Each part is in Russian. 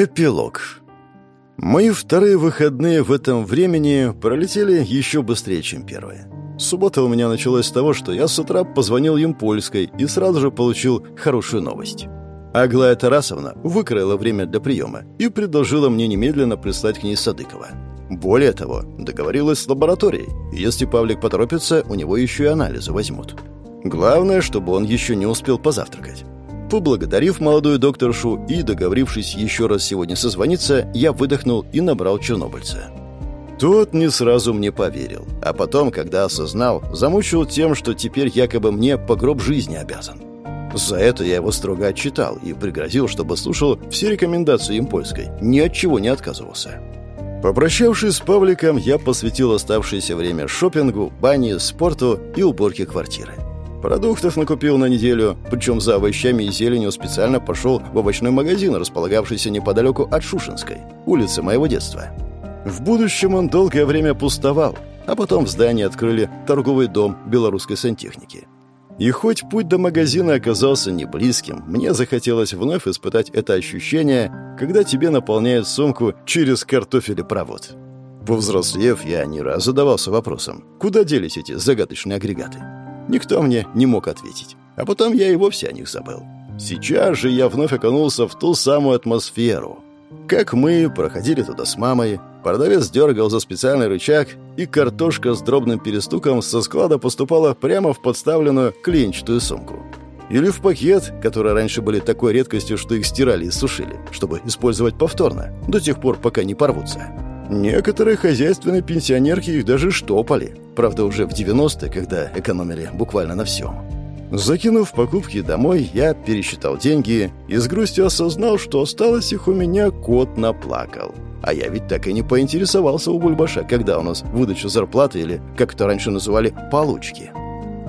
Эпилог. Мои вторые выходные в этом времени пролетели еще быстрее, чем первые. Суббота у меня началась с того, что я с утра позвонил им польской и сразу же получил хорошую новость. Аглая Тарасовна выкроила время для приема и предложила мне немедленно прислать к ней Садыкова. Более того, договорилась с лабораторией. Если Павлик поторопится, у него еще и анализы возьмут. Главное, чтобы он еще не успел позавтракать. Поблагодарив молодую докторшу и договорившись еще раз сегодня созвониться, я выдохнул и набрал чернобыльца. Тот не сразу мне поверил, а потом, когда осознал, замучил тем, что теперь якобы мне по гроб жизни обязан. За это я его строго отчитал и пригрозил, чтобы слушал все рекомендации им польской, ни от чего не отказывался. Попрощавшись с Павликом, я посвятил оставшееся время шопингу, бане, спорту и уборке квартиры. Продуктов накупил на неделю, причем за овощами и зеленью специально пошел в овощной магазин, располагавшийся неподалеку от Шушинской, улицы моего детства. В будущем он долгое время пустовал, а потом в здании открыли торговый дом белорусской сантехники. И хоть путь до магазина оказался не близким, мне захотелось вновь испытать это ощущение, когда тебе наполняют сумку через картофелепровод. Повзрослев, я не раз задавался вопросом, куда делись эти загадочные агрегаты. Никто мне не мог ответить. А потом я и вовсе о них забыл. Сейчас же я вновь окунулся в ту самую атмосферу. Как мы проходили туда с мамой, продавец дергал за специальный рычаг, и картошка с дробным перестуком со склада поступала прямо в подставленную клеенчатую сумку. Или в пакет, которые раньше были такой редкостью, что их стирали и сушили, чтобы использовать повторно, до тех пор, пока не порвутся. Некоторые хозяйственные пенсионерки их даже штопали. Правда, уже в 90-е, когда экономили буквально на всем. Закинув покупки домой, я пересчитал деньги и с грустью осознал, что осталось их у меня кот наплакал. А я ведь так и не поинтересовался у Бульбаша, когда у нас выдача зарплаты или, как это раньше называли, получки.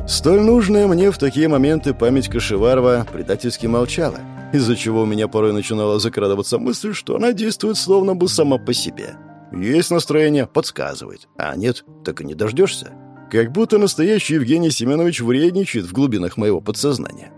Столь нужная мне в такие моменты память Кашеварова предательски молчала, из-за чего у меня порой начинала закрадываться мысль, что она действует словно бы сама по себе – есть настроение, подсказывает. А нет, так и не дождешься. Как будто настоящий Евгений Семенович вредничает в глубинах моего подсознания.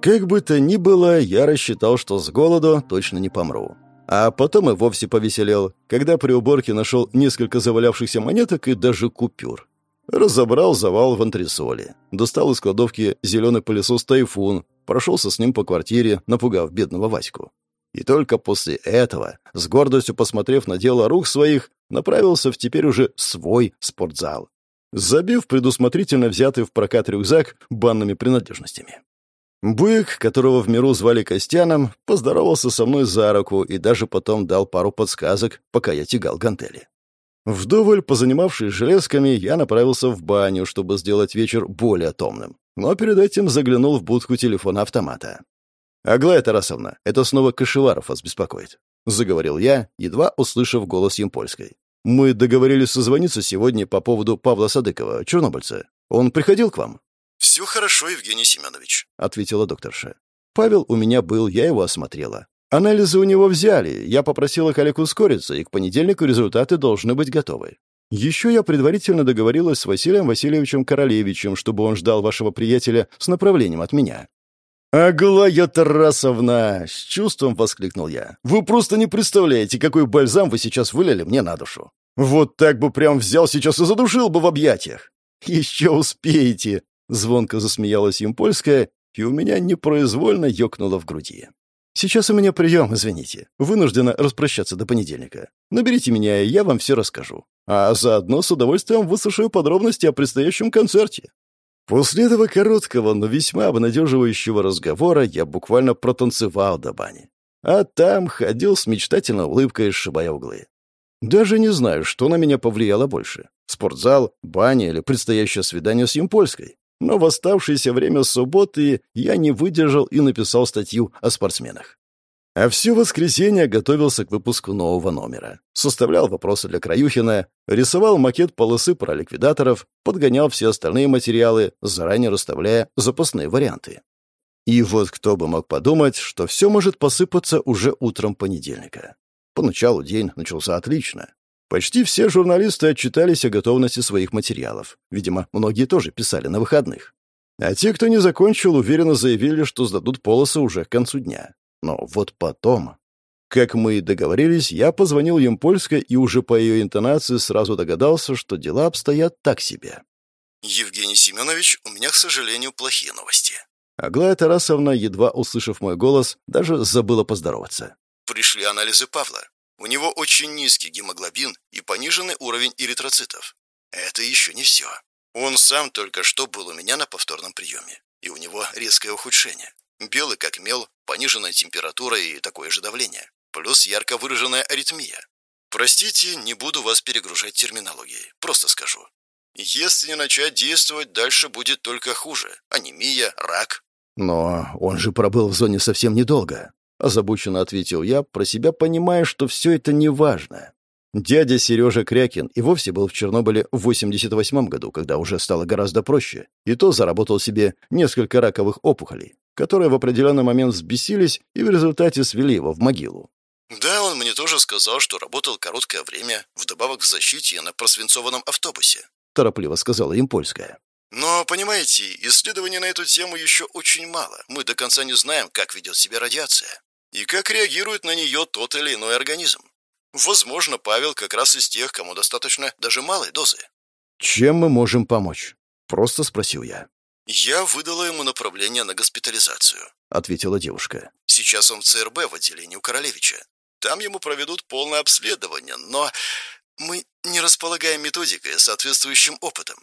Как бы то ни было, я рассчитал, что с голоду точно не помру. А потом и вовсе повеселел, когда при уборке нашел несколько завалявшихся монеток и даже купюр. Разобрал завал в антресоле. Достал из кладовки зеленый пылесос «Тайфун», прошелся с ним по квартире, напугав бедного Ваську. И только после этого, с гордостью посмотрев на дело рук своих, направился в теперь уже свой спортзал, забив предусмотрительно взятый в прокат рюкзак банными принадлежностями. Бык, которого в миру звали Костяном, поздоровался со мной за руку и даже потом дал пару подсказок, пока я тягал гантели. Вдоволь позанимавшись железками, я направился в баню, чтобы сделать вечер более томным. Но перед этим заглянул в будку телефона-автомата. «Аглая Тарасовна, это снова Кашеваров вас беспокоит», — заговорил я, едва услышав голос Емпольской. «Мы договорились созвониться сегодня по поводу Павла Садыкова, чернобыльца. Он приходил к вам?» «Все хорошо, Евгений Семенович», — ответила докторша. «Павел у меня был, я его осмотрела. Анализы у него взяли, я попросила коллег ускориться, и к понедельнику результаты должны быть готовы. Еще я предварительно договорилась с Василием Васильевичем Королевичем, чтобы он ждал вашего приятеля с направлением от меня. «Аглая Тарасовна!» — с чувством воскликнул я. «Вы просто не представляете, какой бальзам вы сейчас вылили мне на душу. Вот так бы прям взял сейчас и задушил бы в объятиях!» «Еще успеете!» — звонко засмеялась им польская, и у меня непроизвольно ёкнуло в груди. «Сейчас у меня прием, извините. Вынуждена распрощаться до понедельника. Наберите меня, и я вам все расскажу. А заодно с удовольствием выслушаю подробности о предстоящем концерте. После этого короткого, но весьма обнадеживающего разговора я буквально протанцевал до бани. А там ходил с мечтательной улыбкой, сшибая углы. Даже не знаю, что на меня повлияло больше. Спортзал, баня или предстоящее свидание с Юмпольской. Но в оставшееся время субботы я не выдержал и написал статью о спортсменах. А все воскресенье готовился к выпуску нового номера. Составлял вопросы для Краюхина, рисовал макет полосы про ликвидаторов, подгонял все остальные материалы, заранее расставляя запасные варианты. И вот кто бы мог подумать, что все может посыпаться уже утром понедельника. Поначалу день начался отлично. Почти все журналисты отчитались о готовности своих материалов. Видимо, многие тоже писали на выходных. А те, кто не закончил, уверенно заявили, что сдадут полосы уже к концу дня. Но вот потом... Как мы и договорились, я позвонил Емпольской и уже по ее интонации сразу догадался, что дела обстоят так себе. «Евгений Семенович, у меня, к сожалению, плохие новости». Аглая Тарасовна, едва услышав мой голос, даже забыла поздороваться. «Пришли анализы Павла. У него очень низкий гемоглобин и пониженный уровень эритроцитов. Это еще не все. Он сам только что был у меня на повторном приеме, и у него резкое ухудшение. Белый как мел, пониженная температура и такое же давление. Плюс ярко выраженная аритмия. Простите, не буду вас перегружать терминологией. Просто скажу. Если не начать действовать, дальше будет только хуже. Анемия, рак. Но он же пробыл в зоне совсем недолго. Озабоченно ответил я, про себя понимая, что все это не важно. Дядя Сережа Крякин и вовсе был в Чернобыле в 88 году, когда уже стало гораздо проще, и то заработал себе несколько раковых опухолей, которые в определенный момент взбесились и в результате свели его в могилу. Да, он мне тоже сказал, что работал короткое время, вдобавок к защите на просвинцованном автобусе. Торопливо сказала им польская. Но, понимаете, исследований на эту тему еще очень мало. Мы до конца не знаем, как ведет себя радиация и как реагирует на нее тот или иной организм. Возможно, Павел как раз из тех, кому достаточно даже малой дозы. «Чем мы можем помочь?» — просто спросил я. «Я выдала ему направление на госпитализацию», — ответила девушка. «Сейчас он в ЦРБ в отделении у Королевича. Там ему проведут полное обследование, но мы не располагаем методикой, соответствующим опытом.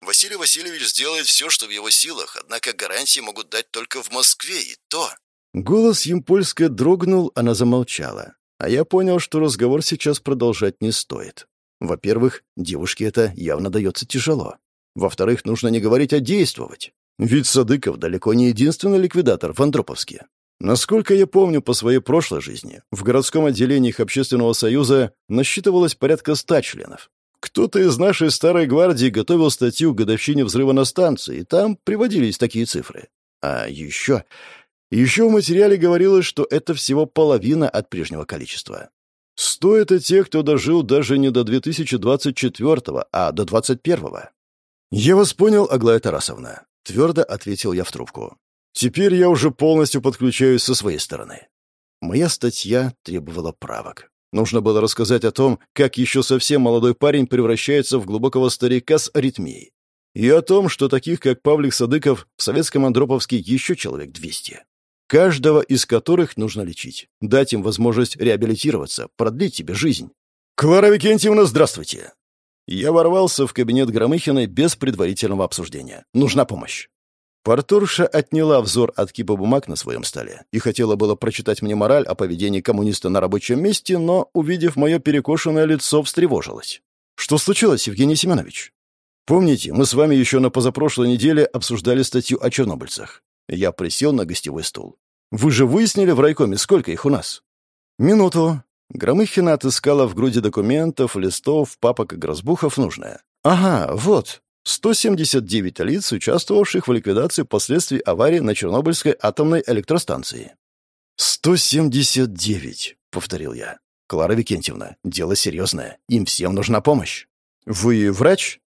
Василий Васильевич сделает все, что в его силах, однако гарантии могут дать только в Москве, и то...» Голос Емпольска дрогнул, она замолчала. А я понял, что разговор сейчас продолжать не стоит. Во-первых, девушке это явно дается тяжело. Во-вторых, нужно не говорить, а действовать. Ведь Садыков далеко не единственный ликвидатор в Андроповске. Насколько я помню по своей прошлой жизни, в городском отделении их общественного союза насчитывалось порядка ста членов. Кто-то из нашей старой гвардии готовил статью к годовщине взрыва на станции, и там приводились такие цифры. А еще еще в материале говорилось, что это всего половина от прежнего количества. Сто — это те, кто дожил даже не до 2024-го, а до 21-го. «Я вас понял, Аглая Тарасовна», — твердо ответил я в трубку. «Теперь я уже полностью подключаюсь со своей стороны». Моя статья требовала правок. Нужно было рассказать о том, как еще совсем молодой парень превращается в глубокого старика с аритмией. И о том, что таких, как Павлик Садыков, в советском Андроповске еще человек 200 каждого из которых нужно лечить, дать им возможность реабилитироваться, продлить тебе жизнь. «Клара Викентьевна, здравствуйте!» Я ворвался в кабинет Громыхиной без предварительного обсуждения. Нужна помощь. Порторша отняла взор от кипа бумаг на своем столе и хотела было прочитать мне мораль о поведении коммуниста на рабочем месте, но, увидев мое перекошенное лицо, встревожилась. «Что случилось, Евгений Семенович?» «Помните, мы с вами еще на позапрошлой неделе обсуждали статью о чернобыльцах. Я присел на гостевой стул. «Вы же выяснили в райкоме, сколько их у нас?» «Минуту». Громыхина отыскала в груди документов, листов, папок и грозбухов нужное. «Ага, вот. 179 лиц, участвовавших в ликвидации последствий аварии на Чернобыльской атомной электростанции». «179», — повторил я. «Клара Викентьевна, дело серьезное. Им всем нужна помощь». «Вы врач?»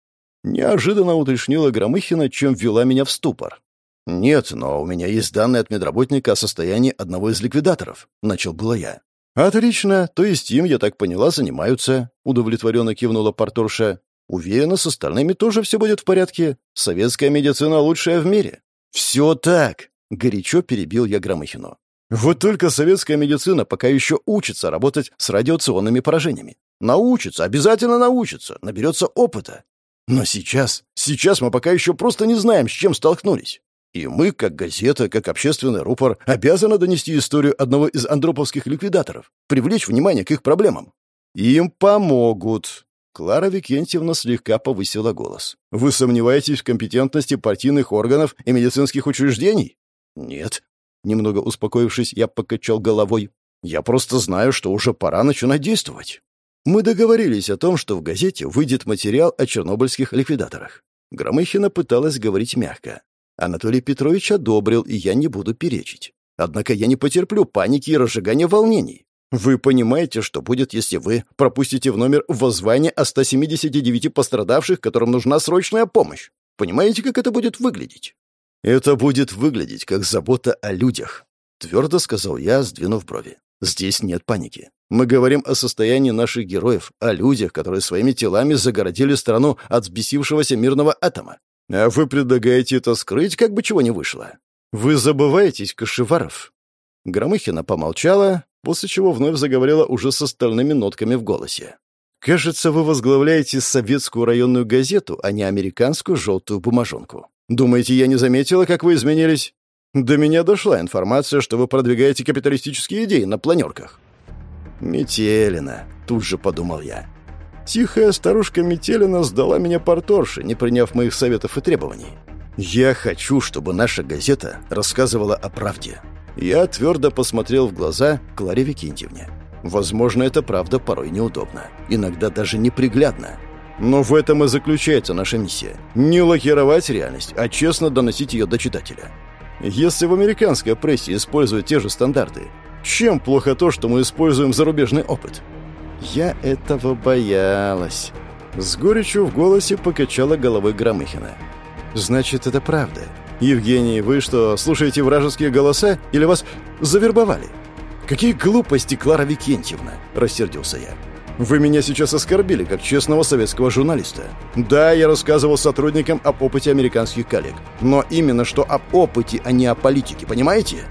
Неожиданно уточнила Громыхина, чем ввела меня в ступор. «Нет, но у меня есть данные от медработника о состоянии одного из ликвидаторов», — начал было я. «Отлично, то есть им, я так поняла, занимаются», — удовлетворенно кивнула порторша. «Уверена, с остальными тоже все будет в порядке. Советская медицина лучшая в мире». «Все так», — горячо перебил я Громыхину. «Вот только советская медицина пока еще учится работать с радиационными поражениями. Научится, обязательно научится, наберется опыта. Но сейчас, сейчас мы пока еще просто не знаем, с чем столкнулись. И мы, как газета, как общественный рупор, обязаны донести историю одного из андроповских ликвидаторов, привлечь внимание к их проблемам. Им помогут. Клара Викентьевна слегка повысила голос. Вы сомневаетесь в компетентности партийных органов и медицинских учреждений? Нет. Немного успокоившись, я покачал головой. Я просто знаю, что уже пора начинать действовать. Мы договорились о том, что в газете выйдет материал о чернобыльских ликвидаторах. Громыхина пыталась говорить мягко. Анатолий Петрович одобрил, и я не буду перечить. Однако я не потерплю паники и разжигания волнений. Вы понимаете, что будет, если вы пропустите в номер воззвание о 179 пострадавших, которым нужна срочная помощь? Понимаете, как это будет выглядеть? Это будет выглядеть как забота о людях, твердо сказал я, сдвинув брови. Здесь нет паники. Мы говорим о состоянии наших героев, о людях, которые своими телами загородили страну от взбесившегося мирного атома. А вы предлагаете это скрыть, как бы чего не вышло. Вы забываетесь, Кашеваров. Громыхина помолчала, после чего вновь заговорила уже с остальными нотками в голосе. «Кажется, вы возглавляете советскую районную газету, а не американскую желтую бумажонку. Думаете, я не заметила, как вы изменились? До меня дошла информация, что вы продвигаете капиталистические идеи на планерках». «Метелина», — тут же подумал я. Тихая старушка Метелина сдала меня порторше, не приняв моих советов и требований. «Я хочу, чтобы наша газета рассказывала о правде». Я твердо посмотрел в глаза Кларе Викентьевне. Возможно, это правда порой неудобно, иногда даже неприглядно. Но в этом и заключается наша миссия. Не лакировать реальность, а честно доносить ее до читателя. Если в американской прессе используют те же стандарты, чем плохо то, что мы используем зарубежный опыт? Я этого боялась. С горечью в голосе покачала головой Громыхина. Значит, это правда. Евгений, вы что, слушаете вражеские голоса или вас завербовали? Какие глупости, Клара Викентьевна, рассердился я. Вы меня сейчас оскорбили, как честного советского журналиста. Да, я рассказывал сотрудникам об опыте американских коллег. Но именно что об опыте, а не о политике, понимаете?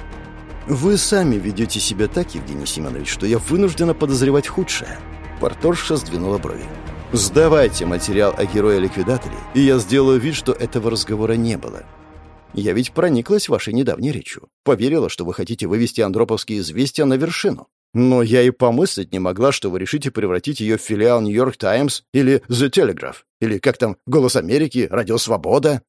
Вы сами ведете себя так, Евгений Семенович, что я вынуждена подозревать худшее. Порторша сдвинула брови. «Сдавайте материал о герое-ликвидаторе, и я сделаю вид, что этого разговора не было. Я ведь прониклась вашей недавней речью. Поверила, что вы хотите вывести андроповские известия на вершину. Но я и помыслить не могла, что вы решите превратить ее в филиал «Нью-Йорк Таймс» или «The Telegraph», или как там «Голос Америки», «Радио Свобода».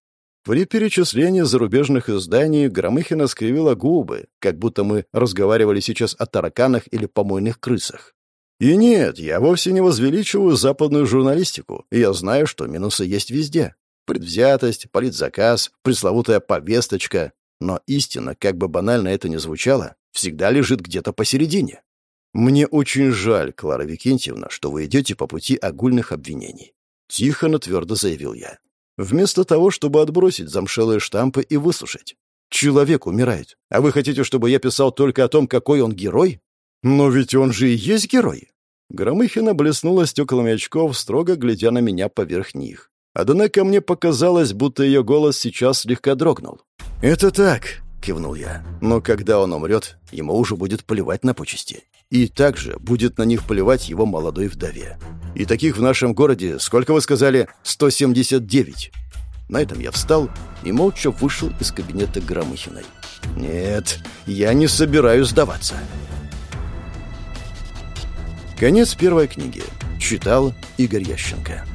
При перечислении зарубежных изданий Громыхина скривила губы, как будто мы разговаривали сейчас о тараканах или помойных крысах. И нет, я вовсе не возвеличиваю западную журналистику, и я знаю, что минусы есть везде. Предвзятость, политзаказ, пресловутая повесточка. Но истина, как бы банально это ни звучало, всегда лежит где-то посередине. «Мне очень жаль, Клара Викентьевна, что вы идете по пути огульных обвинений». Тихо, но твердо заявил я. Вместо того, чтобы отбросить замшелые штампы и выслушать. Человек умирает, а вы хотите, чтобы я писал только о том, какой он герой? Но ведь он же и есть герой. Громыхина блеснула стеклами очков, строго глядя на меня поверх них. Однако мне показалось, будто ее голос сейчас слегка дрогнул. «Это так», — кивнул я. «Но когда он умрет, ему уже будет плевать на почести. И также будет на них плевать его молодой вдове. И таких в нашем городе, сколько вы сказали, 179». На этом я встал и молча вышел из кабинета Громыхиной. «Нет, я не собираюсь сдаваться». Конец первой книги. Читал Игорь Ященко.